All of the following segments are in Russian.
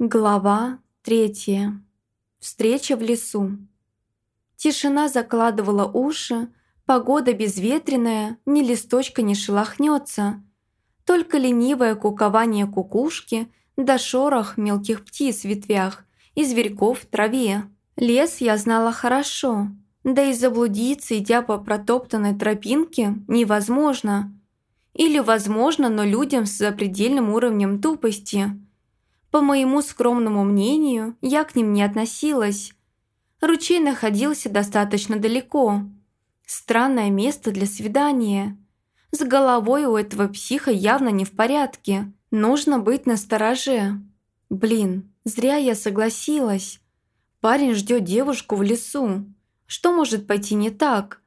Глава третья. Встреча в лесу. Тишина закладывала уши, погода безветренная, ни листочка не шелохнется. Только ленивое кукование кукушки да шорох мелких птиц в ветвях и зверьков в траве. Лес я знала хорошо, да и заблудиться, идя по протоптанной тропинке, невозможно. Или возможно, но людям с запредельным уровнем тупости – по моему скромному мнению, я к ним не относилась. Ручей находился достаточно далеко. Странное место для свидания. С головой у этого психа явно не в порядке. Нужно быть настороже. Блин, зря я согласилась. Парень ждет девушку в лесу. Что может пойти не так?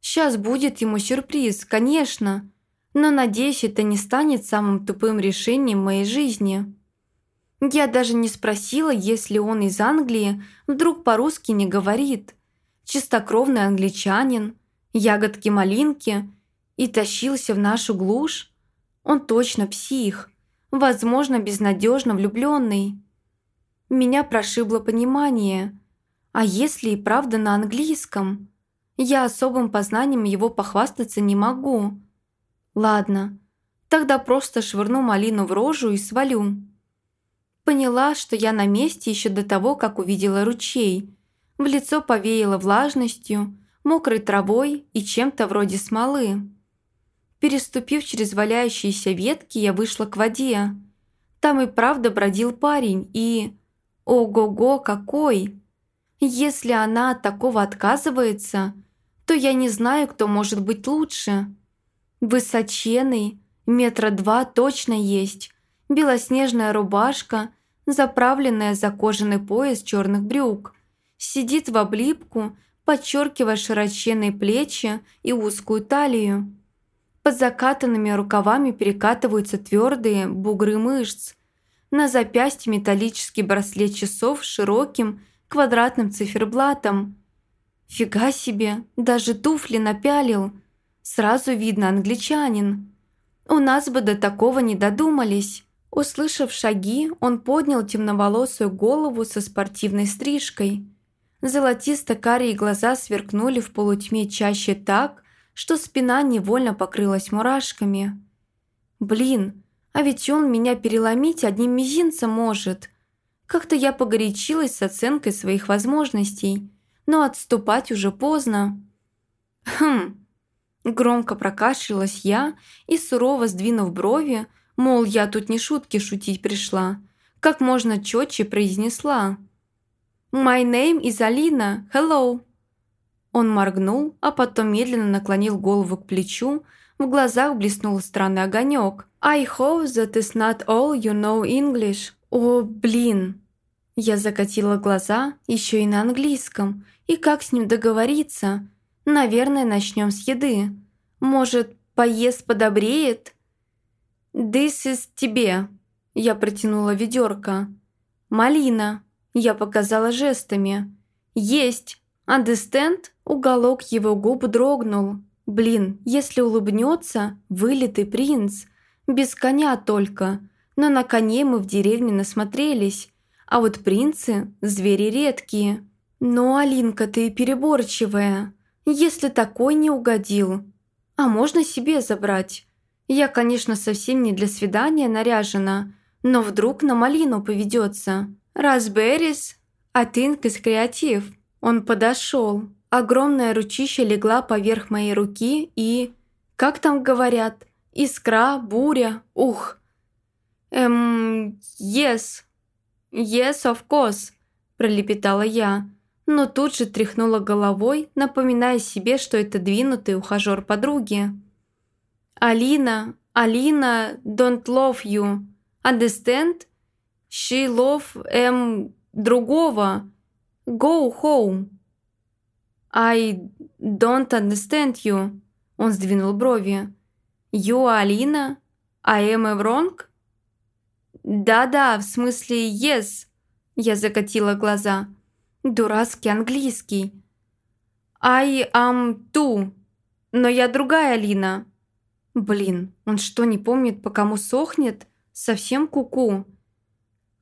Сейчас будет ему сюрприз, конечно. Но надеюсь, это не станет самым тупым решением моей жизни. Я даже не спросила, если он из Англии, вдруг по-русски не говорит. Чистокровный англичанин, ягодки-малинки и тащился в нашу глушь. Он точно псих, возможно, безнадежно влюбленный. Меня прошибло понимание. А если и правда на английском? Я особым познанием его похвастаться не могу. Ладно, тогда просто швырну малину в рожу и свалю. Поняла, что я на месте еще до того, как увидела ручей. В лицо повеяло влажностью, мокрой травой и чем-то вроде смолы. Переступив через валяющиеся ветки, я вышла к воде. Там и правда бродил парень, и... Ого-го, какой! Если она от такого отказывается, то я не знаю, кто может быть лучше. Высоченный, метра два точно есть, белоснежная рубашка, заправленная за кожаный пояс черных брюк. Сидит в облипку, подчеркивая широченные плечи и узкую талию. Под закатанными рукавами перекатываются твердые бугры мышц. На запястье металлический браслет часов с широким квадратным циферблатом. Фига себе, даже туфли напялил. Сразу видно англичанин. У нас бы до такого не додумались. Услышав шаги, он поднял темноволосую голову со спортивной стрижкой. Золотисто-карие глаза сверкнули в полутьме чаще так, что спина невольно покрылась мурашками. «Блин, а ведь он меня переломить одним мизинцем может!» Как-то я погорячилась с оценкой своих возможностей, но отступать уже поздно. «Хм!» Громко прокашлялась я и, сурово сдвинув брови, Мол, я тут не шутки шутить пришла. Как можно четче произнесла. «My name is Alina. Hello». Он моргнул, а потом медленно наклонил голову к плечу. В глазах блеснул странный огонек. «I hope that is not all you know English». «О, блин!» Я закатила глаза, еще и на английском. И как с ним договориться? Наверное, начнем с еды. Может, поест подобреет? «This is тебе», – я протянула ведерко. «Малина», – я показала жестами. «Есть! Understand?» Уголок его губ дрогнул. «Блин, если улыбнется, вылитый принц. Без коня только. Но на коне мы в деревне насмотрелись. А вот принцы – звери редкие. Ну, Алинка, ты переборчивая. Если такой не угодил. А можно себе забрать?» Я, конечно, совсем не для свидания наряжена, но вдруг на малину поведется. Raspberries, I think is креатив. Он подошел. Огромная ручища легла поверх моей руки и... Как там говорят? Искра, буря, ух. Эм, yes. Yes, of course, пролепетала я, но тут же тряхнула головой, напоминая себе, что это двинутый ухажер подруги. Алина, Алина don't love you. Understand? She love эм другого. Go home. I don't understand you. Он сдвинул брови. You Алина? I am wrong? Да-да, в смысле yes. Я закатила глаза. Дурацкий английский. I am too. Но я другая Алина. Блин, он что, не помнит, по кому сохнет? Совсем куку. -ку.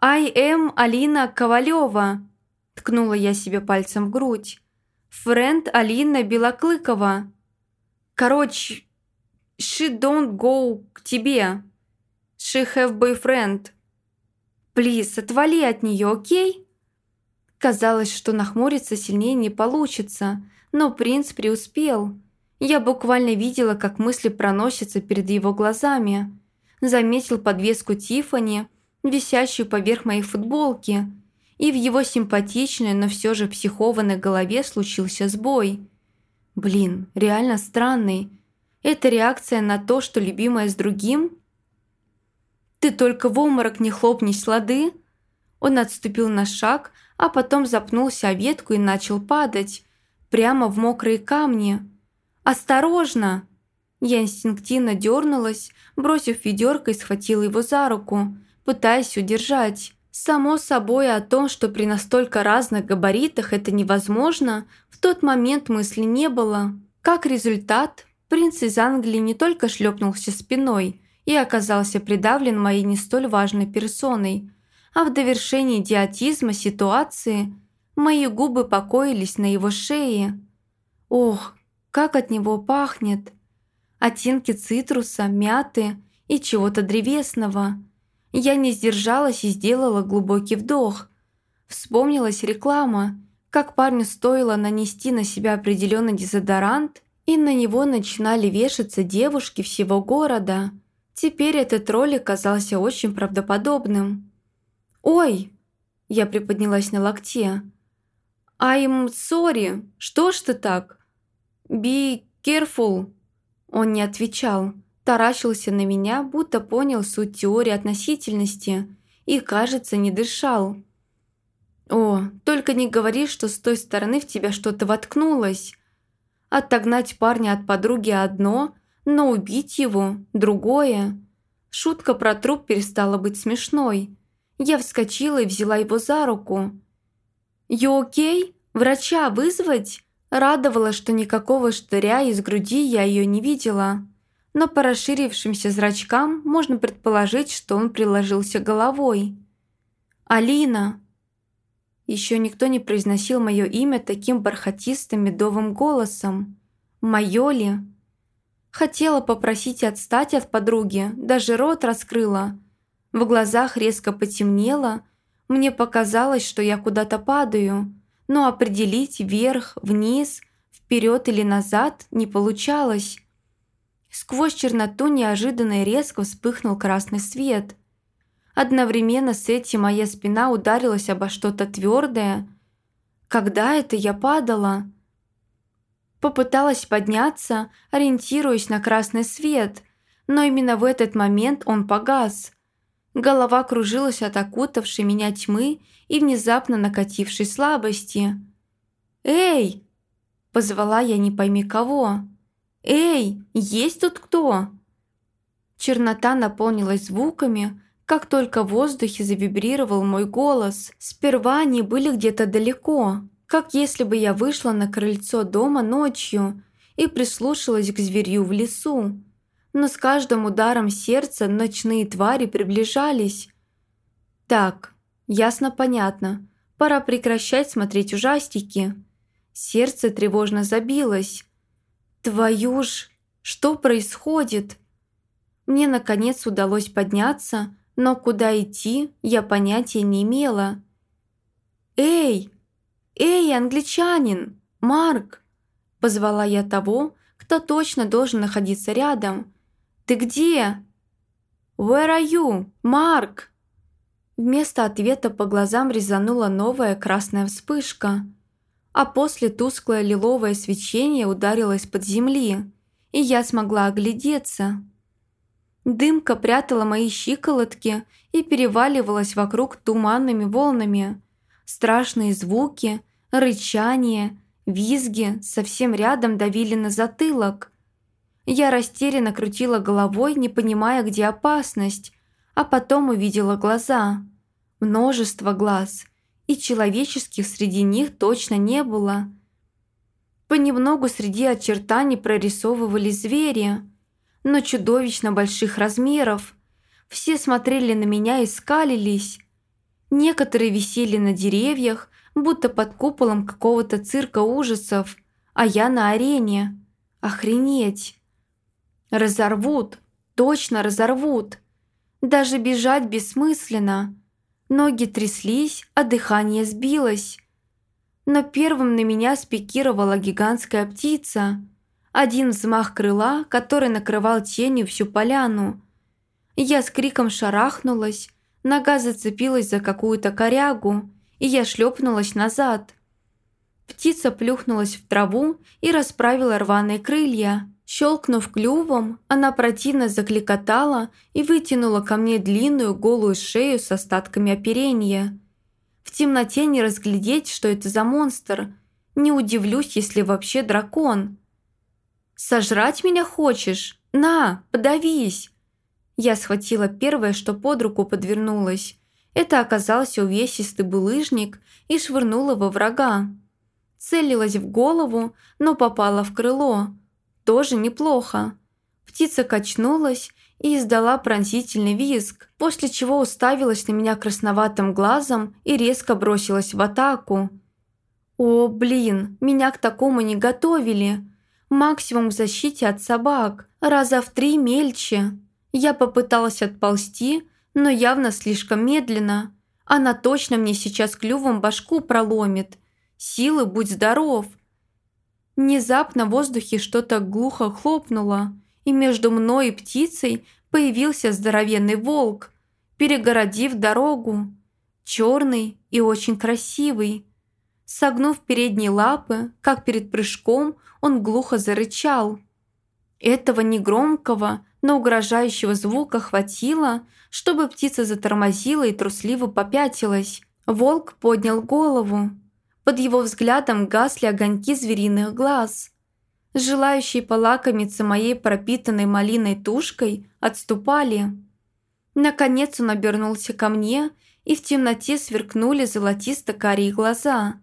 «I am Алина Ковалева», – ткнула я себе пальцем в грудь. «Френд Алина Белоклыкова. Короче, she don't go к тебе. She have boyfriend. Плиз, отвали от нее, окей?» Казалось, что нахмуриться сильнее не получится, но принц преуспел. Я буквально видела, как мысли проносятся перед его глазами. Заметил подвеску Тифани, висящую поверх моей футболки, и в его симпатичной, но все же психованной голове случился сбой. Блин, реально странный. Это реакция на то, что любимая с другим? «Ты только в обморок не хлопнись, лады?» Он отступил на шаг, а потом запнулся о ветку и начал падать. Прямо в мокрые камни. «Осторожно!» Я инстинктивно дернулась, бросив ведерко и схватила его за руку, пытаясь удержать. Само собой о том, что при настолько разных габаритах это невозможно, в тот момент мысли не было. Как результат, принц из Англии не только шлепнулся спиной и оказался придавлен моей не столь важной персоной, а в довершении идиотизма ситуации мои губы покоились на его шее. Ох, как от него пахнет! Оттенки цитруса, мяты и чего-то древесного. Я не сдержалась и сделала глубокий вдох. Вспомнилась реклама, как парню стоило нанести на себя определенный дезодорант, и на него начинали вешаться девушки всего города. Теперь этот ролик казался очень правдоподобным. «Ой!» – я приподнялась на локте. «I'm sorry! Что ж ты так?» «Be careful!» Он не отвечал, таращился на меня, будто понял суть теории относительности и, кажется, не дышал. «О, только не говори, что с той стороны в тебя что-то воткнулось. Отогнать парня от подруги одно, но убить его – другое». Шутка про труп перестала быть смешной. Я вскочила и взяла его за руку. «You окей? Врача вызвать?» Радовало, что никакого штыря из груди я ее не видела. Но по расширившимся зрачкам можно предположить, что он приложился головой. «Алина!» Еще никто не произносил мое имя таким бархатистым медовым голосом. «Мое ли?» Хотела попросить отстать от подруги, даже рот раскрыла, в глазах резко потемнело, мне показалось, что я куда-то падаю, но определить вверх, вниз, вперед или назад не получалось. Сквозь черноту неожиданно и резко вспыхнул красный свет. Одновременно с этим моя спина ударилась обо что-то твердое. Когда это я падала? Попыталась подняться, ориентируясь на красный свет, но именно в этот момент он погас – Голова кружилась от окутавшей меня тьмы и внезапно накатившей слабости. «Эй!» – позвала я не пойми кого. «Эй, есть тут кто?» Чернота наполнилась звуками, как только в воздухе завибрировал мой голос. Сперва они были где-то далеко, как если бы я вышла на крыльцо дома ночью и прислушалась к зверю в лесу но с каждым ударом сердца ночные твари приближались. Так, ясно-понятно, пора прекращать смотреть ужастики. Сердце тревожно забилось. Твою ж, что происходит? Мне, наконец, удалось подняться, но куда идти, я понятия не имела. «Эй! Эй, англичанин! Марк!» Позвала я того, кто точно должен находиться рядом, «Ты где?» «Where are you, Марк?» Вместо ответа по глазам резанула новая красная вспышка, а после тусклое лиловое свечение ударилось под земли, и я смогла оглядеться. Дымка прятала мои щиколотки и переваливалась вокруг туманными волнами. Страшные звуки, рычание, визги совсем рядом давили на затылок – я растерянно крутила головой, не понимая, где опасность, а потом увидела глаза. Множество глаз, и человеческих среди них точно не было. Понемногу среди очертаний прорисовывались звери, но чудовищно больших размеров. Все смотрели на меня и скалились. Некоторые висели на деревьях, будто под куполом какого-то цирка ужасов, а я на арене. Охренеть! Разорвут, точно разорвут. Даже бежать бессмысленно. Ноги тряслись, а дыхание сбилось. Но первым на меня спикировала гигантская птица. Один взмах крыла, который накрывал тенью всю поляну. Я с криком шарахнулась, нога зацепилась за какую-то корягу, и я шлепнулась назад. Птица плюхнулась в траву и расправила рваные крылья. Щелкнув клювом, она противно закликотала и вытянула ко мне длинную голую шею с остатками оперения. В темноте не разглядеть, что это за монстр. Не удивлюсь, если вообще дракон. «Сожрать меня хочешь? На, подавись!» Я схватила первое, что под руку подвернулось. Это оказался увесистый булыжник и швырнула во врага. Целилась в голову, но попала в крыло – тоже неплохо. Птица качнулась и издала пронзительный визг, после чего уставилась на меня красноватым глазом и резко бросилась в атаку. «О, блин, меня к такому не готовили. Максимум в защите от собак, раза в три мельче. Я попыталась отползти, но явно слишком медленно. Она точно мне сейчас клювом башку проломит. Силы, будь здоров!» Внезапно в воздухе что-то глухо хлопнуло, и между мной и птицей появился здоровенный волк, перегородив дорогу. Черный и очень красивый. Согнув передние лапы, как перед прыжком, он глухо зарычал. Этого негромкого, но угрожающего звука хватило, чтобы птица затормозила и трусливо попятилась. Волк поднял голову, под его взглядом гасли огоньки звериных глаз. Желающие полакомиться моей пропитанной малиной тушкой отступали. Наконец он обернулся ко мне, и в темноте сверкнули золотисто-карие глаза.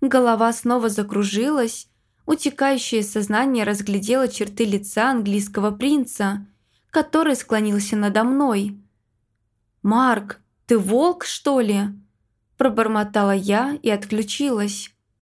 Голова снова закружилась, утекающее сознание разглядело черты лица английского принца, который склонился надо мной. «Марк, ты волк, что ли?» Пробормотала я и отключилась.